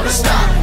gonna stop.